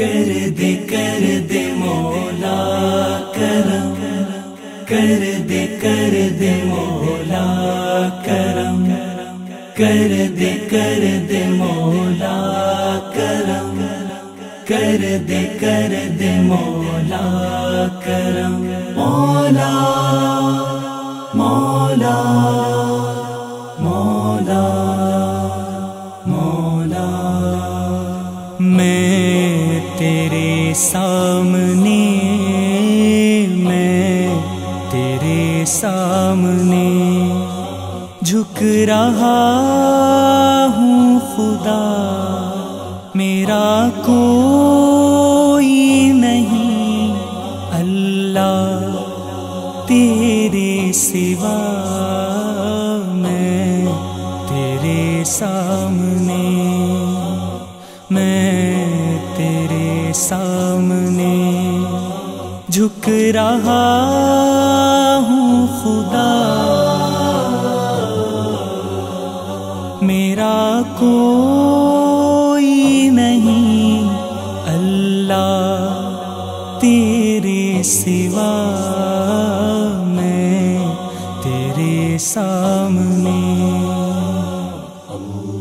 کر دے کر دے مولا کرم، کر دے کر دے مولا کرم، کر دے کر دے مولا کرم، کر دے کر دے مولا کرم۔ مولا مولا سامنے میں تیرے سامنے جھک رہا ہوں خدا۔ میرا کوئی نہیں اللہ تیرے سوا۔ جھک رہا ہوں خدا۔ میرا کوئی نہیں، اللہ تیرے سوا میں، تیرے سامنے۔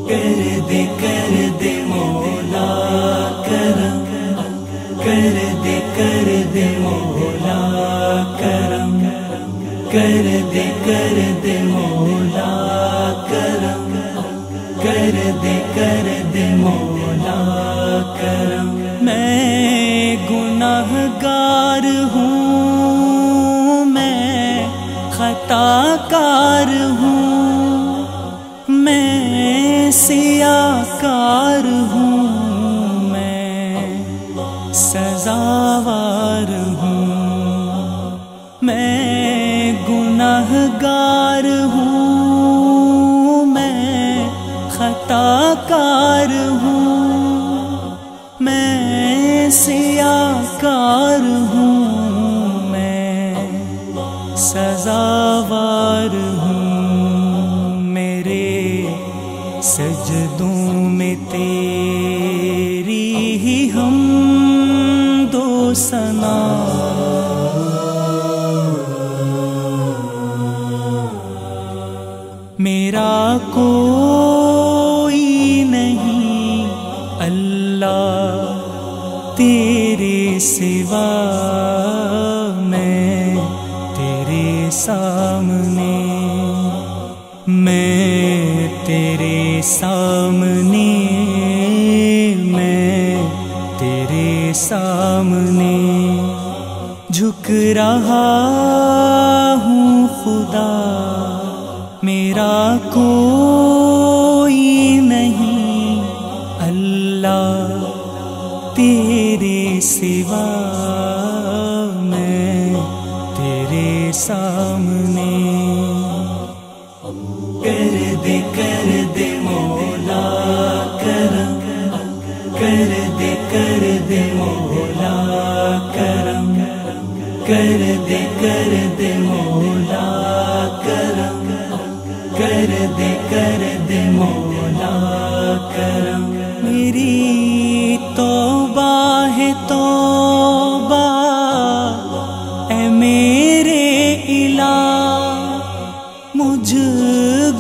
کر دے کر دے مولا کرم۔ کر دے کر دے مولا کرم، کر دے کر دے مولا کرم۔ کر دے کر دے مولا کرم۔ میں گناہ گار ہوں، میں خطا کار ہوں۔ میں سیاہ کار میں گناہ گار ہوں، میں خطا کار ہوں، میں سیاہ کار ہوں، میں سزاوار ہوں، میرے سجدوں میں تیری کوئی نہیں۔ اللہ تیرے سوا میں، تیرے سامنے۔ میں تیرے سامنے۔ میں تیرے سامنے۔ جھک رہا ہوں خدا، میرا کوئی سوا میں تیرے سامنے۔ کر دے کر دے مولا کرم کر دے کر دے مولا کرم کر دے کر دے مولا کرم کر دے کر دے مولا کرم۔ میری توبہ، اے میرے الہ، مجھ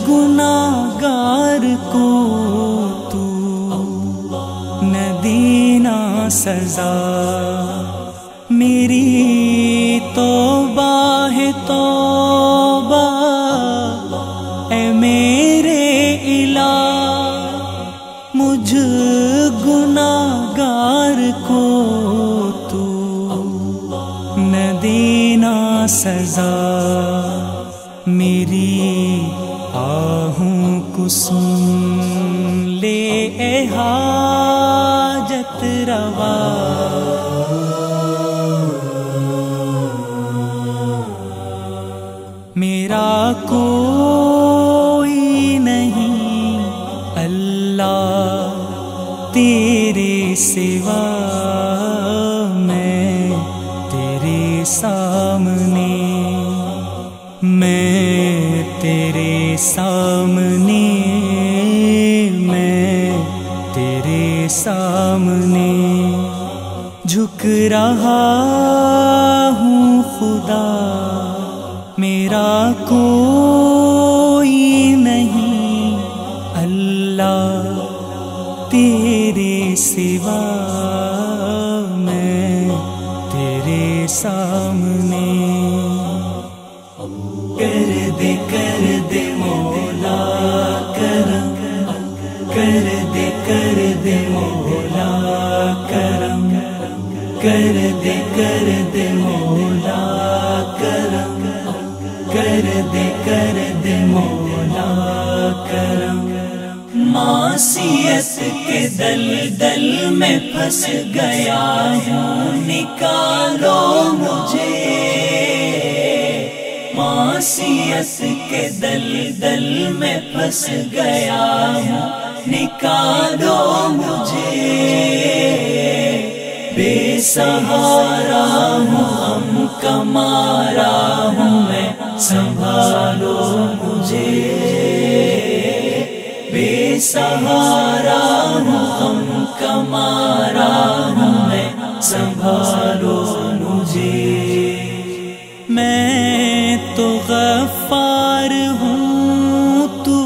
گناہگار کو تو نہ دینا سزا۔ میری توبہ ہے توبہ، اے میرے الہ، مجھ سزا میری آہوں کو سن لے، اے حاجت روا۔ میرا کوئی نہیں، اللہ تیرے سوا۔ سامنے جھک رہا ہوں خدا۔ میرا کوئی نہیں۔ اللہ تیرے سوا۔ معصیت کے دل دل میں پھنس گیا ہوں نکالو مجھے۔ معصیت کے دل دل میں پھنس گیا ہوں نکالو مجھے۔ بے سہارا ہوں ہم کمارا ہوں میں۔ سنبھالو مجھے۔ سہارا ہوں ہم، کمارا ہوں میں سنبھالو مجھے۔ میں تو غفار ہوں تو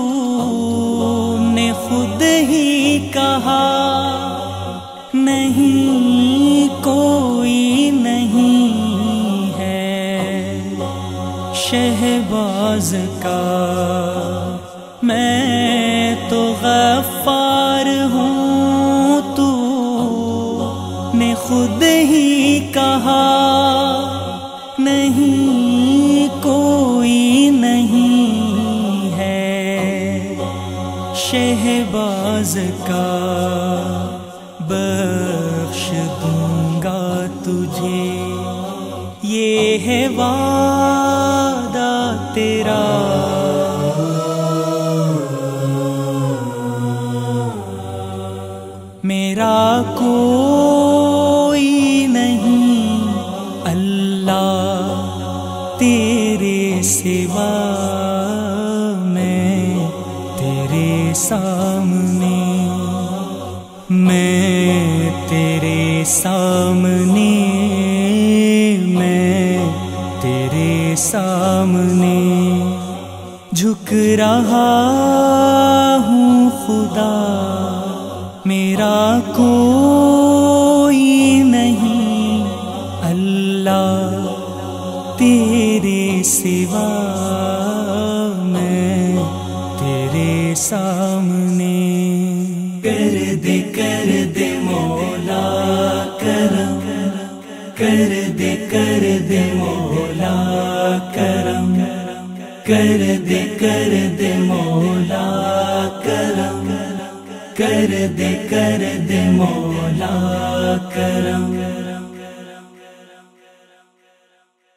نے خود ہی کہا۔ نہیں، کوئی نہیں ہے۔ شہباز کا میں نے خود ہی کہا، نہیں، کوئی نہیں ہے۔ شہباز کا بخش دوں گا تجھے۔ یہ ہے وعدہ تیرا۔ تیرے سوا میں، تیرے سامنے، میں تیرے سامنے، میں تیرے سامنے۔ جھک رہا ہوں خدا، میرا کوئی نہیں۔ اللہ تیرے سوا میں تیرے سامنے۔ کر دے کر دے مولا، کرم۔ کر دے کر دے مولا، کرم۔ کر دے کر دے مولا، کرم۔ کر دے کر دے مولا، کرم۔